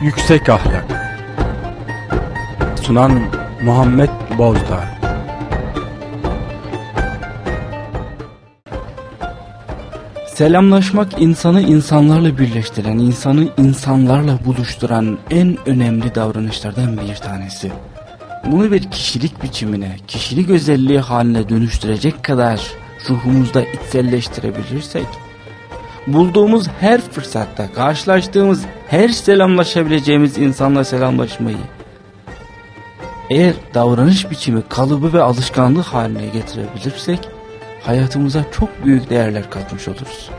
Yüksek Ahlak Sunan Muhammed Bozdağ Selamlaşmak insanı insanlarla birleştiren, insanı insanlarla buluşturan en önemli davranışlardan bir tanesi. Bunu bir kişilik biçimine, kişilik özelliği haline dönüştürecek kadar ruhumuzda içselleştirebilirsek, bulduğumuz her fırsatta, karşılaştığımız her selamlaşabileceğimiz insanla selamlaşmayı, eğer davranış biçimi kalıbı ve alışkanlık haline getirebilirsek, hayatımıza çok büyük değerler katmış oluruz.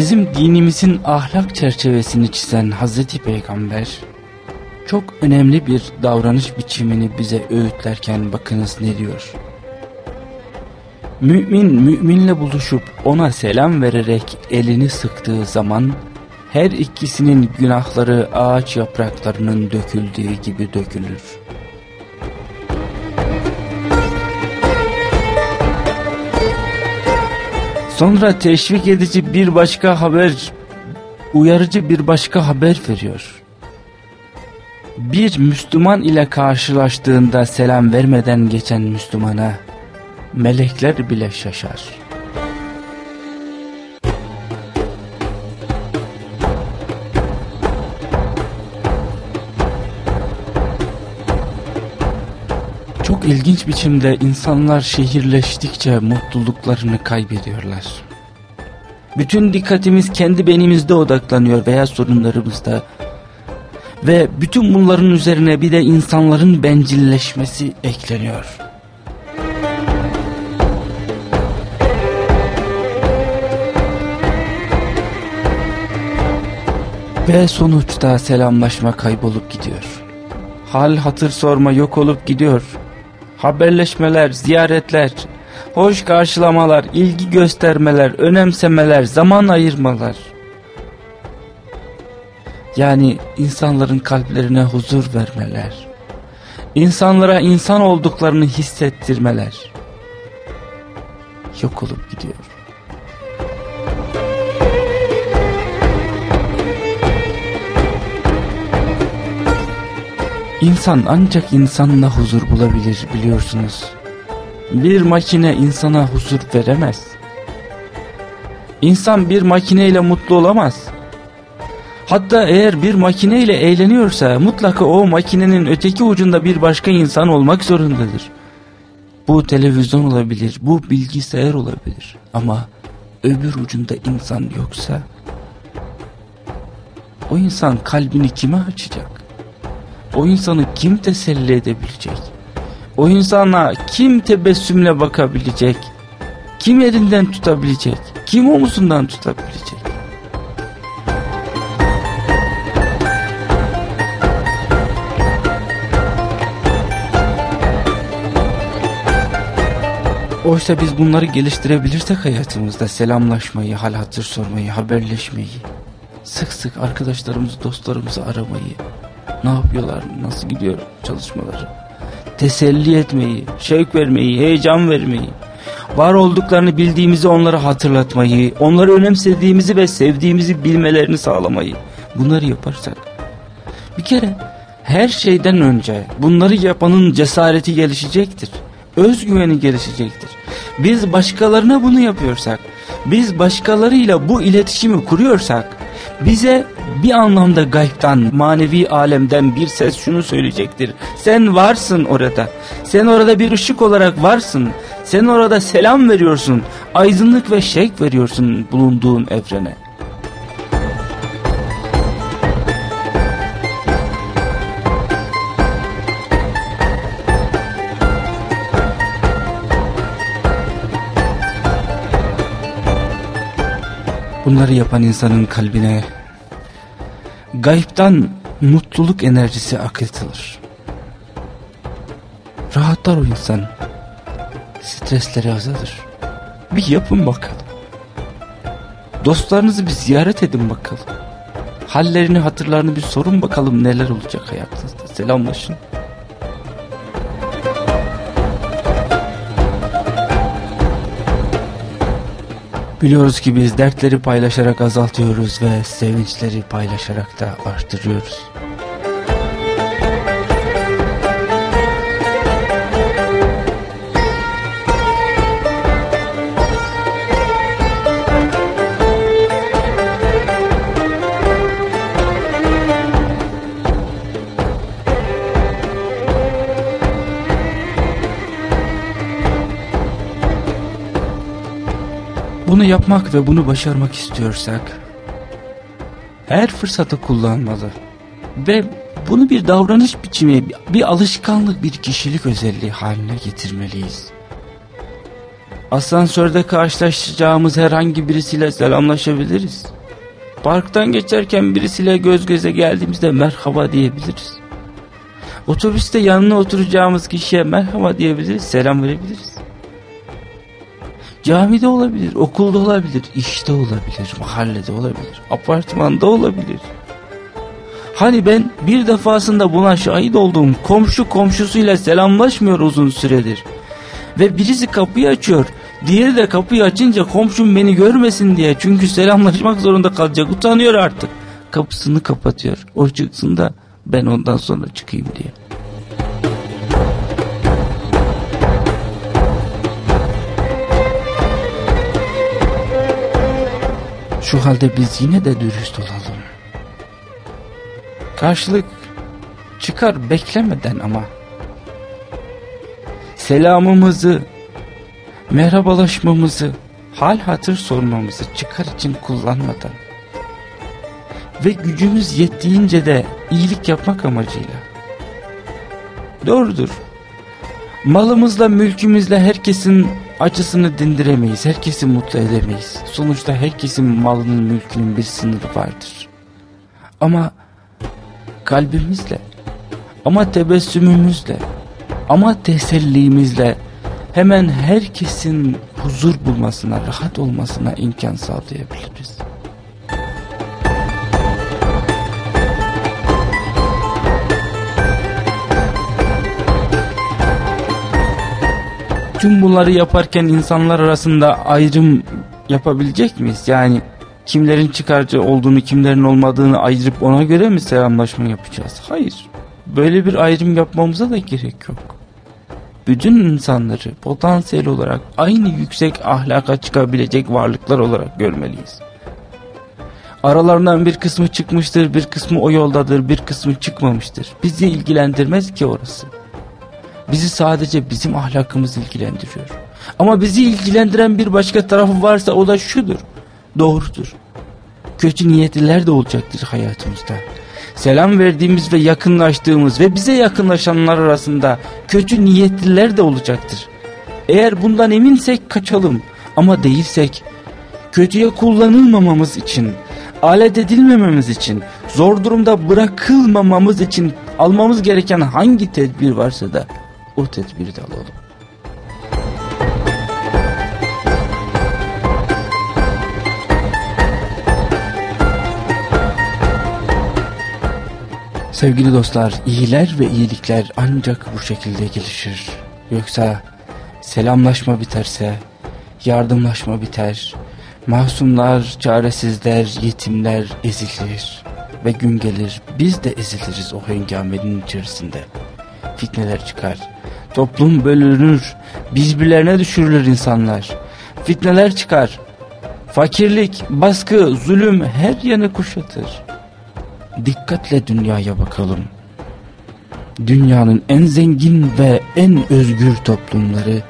Bizim dinimizin ahlak çerçevesini çizen Hazreti Peygamber çok önemli bir davranış biçimini bize öğütlerken bakınız ne diyor. Mümin müminle buluşup ona selam vererek elini sıktığı zaman her ikisinin günahları ağaç yapraklarının döküldüğü gibi dökülür. Sonra teşvik edici bir başka haber, uyarıcı bir başka haber veriyor. Bir Müslüman ile karşılaştığında selam vermeden geçen Müslümana melekler bile şaşar. Çok ilginç biçimde insanlar şehirleştikçe mutluluklarını kaybediyorlar. Bütün dikkatimiz kendi benimizde odaklanıyor veya sorunlarımızda. Ve bütün bunların üzerine bir de insanların bencilleşmesi ekleniyor. Ve sonuçta selamlaşma kaybolup gidiyor. Hal hatır sorma yok olup gidiyor. Haberleşmeler, ziyaretler, hoş karşılamalar, ilgi göstermeler, önemsemeler, zaman ayırmalar. Yani insanların kalplerine huzur vermeler. İnsanlara insan olduklarını hissettirmeler. Yok olup gidiyor. İnsan ancak insanla huzur bulabilir biliyorsunuz. Bir makine insana huzur veremez. İnsan bir makineyle mutlu olamaz. Hatta eğer bir makineyle eğleniyorsa mutlaka o makinenin öteki ucunda bir başka insan olmak zorundadır. Bu televizyon olabilir, bu bilgisayar olabilir ama öbür ucunda insan yoksa o insan kalbini kime açacak? O insanı kim teselli edebilecek? O insana kim tebessümle bakabilecek? Kim elinden tutabilecek? Kim omuzundan tutabilecek? Oysa biz bunları geliştirebilirsek hayatımızda selamlaşmayı, hal hatır sormayı, haberleşmeyi, sık sık arkadaşlarımızı, dostlarımızı aramayı, ne yapıyorlar, nasıl gidiyor çalışmaları, teselli etmeyi, şevk vermeyi, heyecan vermeyi, var olduklarını bildiğimizi onlara hatırlatmayı, onları önemsediğimizi ve sevdiğimizi bilmelerini sağlamayı, bunları yaparsak, bir kere her şeyden önce bunları yapanın cesareti gelişecektir. Özgüveni gelişecektir. Biz başkalarına bunu yapıyorsak, biz başkalarıyla bu iletişimi kuruyorsak, bize bir anlamda gaybtan, manevi alemden bir ses şunu söyleyecektir. Sen varsın orada. Sen orada bir ışık olarak varsın. Sen orada selam veriyorsun. Aydınlık ve şevk veriyorsun bulunduğun evrene. Bunları yapan insanın kalbine gayipten mutluluk enerjisi akıtılır. Rahatlar o insan. Stresleri azalır. Bir yapın bakalım. Dostlarınızı bir ziyaret edin bakalım. Hallerini hatırlarını bir sorun bakalım neler olacak hayatınızda. Selamlaşın. Biliyoruz ki biz dertleri paylaşarak azaltıyoruz ve sevinçleri paylaşarak da arttırıyoruz. Bunu yapmak ve bunu başarmak istiyorsak her fırsatı kullanmalı ve bunu bir davranış biçimi, bir alışkanlık, bir kişilik özelliği haline getirmeliyiz. Asansörde karşılaşacağımız herhangi birisiyle selamlaşabiliriz. Parktan geçerken birisiyle göz göze geldiğimizde merhaba diyebiliriz. Otobüste yanına oturacağımız kişiye merhaba diyebiliriz, selam verebiliriz. Camide olabilir, okulda olabilir, işte olabilir, mahallede olabilir, apartmanda olabilir. Hani ben bir defasında buna şahit olduğum komşu komşusuyla selamlaşmıyor uzun süredir. Ve birisi kapıyı açıyor. Diğeri de kapıyı açınca komşum beni görmesin diye. Çünkü selamlaşmak zorunda kalacak. Utanıyor artık. Kapısını kapatıyor. O çıksın da ben ondan sonra çıkayım diye. Şu halde biz yine de dürüst olalım. Karşılık çıkar beklemeden ama. Selamımızı, merhabalaşmamızı, hal hatır sormamızı çıkar için kullanmadan. Ve gücümüz yettiğince de iyilik yapmak amacıyla. Doğrudur. Malımızla, mülkümüzle herkesin acısını dindiremeyiz. Herkesi mutlu edemeyiz. Sonuçta herkesin malının mülkünün bir sınırı vardır. Ama kalbimizle, ama tebessümümüzle, ama tesellimizle hemen herkesin huzur bulmasına, rahat olmasına imkan sağlayabiliriz. Tüm bunları yaparken insanlar arasında ayrım yapabilecek miyiz? Yani kimlerin çıkarcı olduğunu kimlerin olmadığını ayırıp ona göre mi selamlaşma yapacağız? Hayır. Böyle bir ayrım yapmamıza da gerek yok. Bütün insanları potansiyel olarak aynı yüksek ahlaka çıkabilecek varlıklar olarak görmeliyiz. Aralarından bir kısmı çıkmıştır, bir kısmı o yoldadır, bir kısmı çıkmamıştır. Bizi ilgilendirmez ki orası. Bizi sadece bizim ahlakımız ilgilendiriyor. Ama bizi ilgilendiren bir başka tarafı varsa o da şudur. Doğrudur. Kötü niyetliler de olacaktır hayatımızda. Selam verdiğimiz ve yakınlaştığımız ve bize yakınlaşanlar arasında kötü niyetliler de olacaktır. Eğer bundan eminsek kaçalım ama değilsek kötüye kullanılmamamız için, alet edilmememiz için, zor durumda bırakılmamamız için almamız gereken hangi tedbir varsa da o tedbiri de alalım. Sevgili dostlar, iyiler ve iyilikler ancak bu şekilde gelişir. Yoksa selamlaşma biterse, yardımlaşma biter, masumlar, çaresizler, yetimler ezilir ve gün gelir biz de eziliriz o hengamenin içerisinde. Fitneler çıkar, toplum bölünür, birbirlerine düşürülür insanlar. Fitneler çıkar, fakirlik, baskı, zulüm her yanı kuşatır. Dikkatle dünyaya bakalım. Dünyanın en zengin ve en özgür toplumları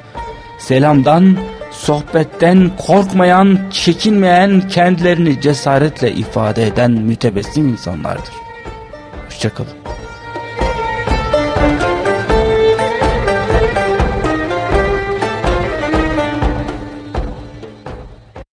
selamdan, sohbetten korkmayan, çekinmeyen, kendilerini cesaretle ifade eden mütebessim insanlardır. Hoşçakalın.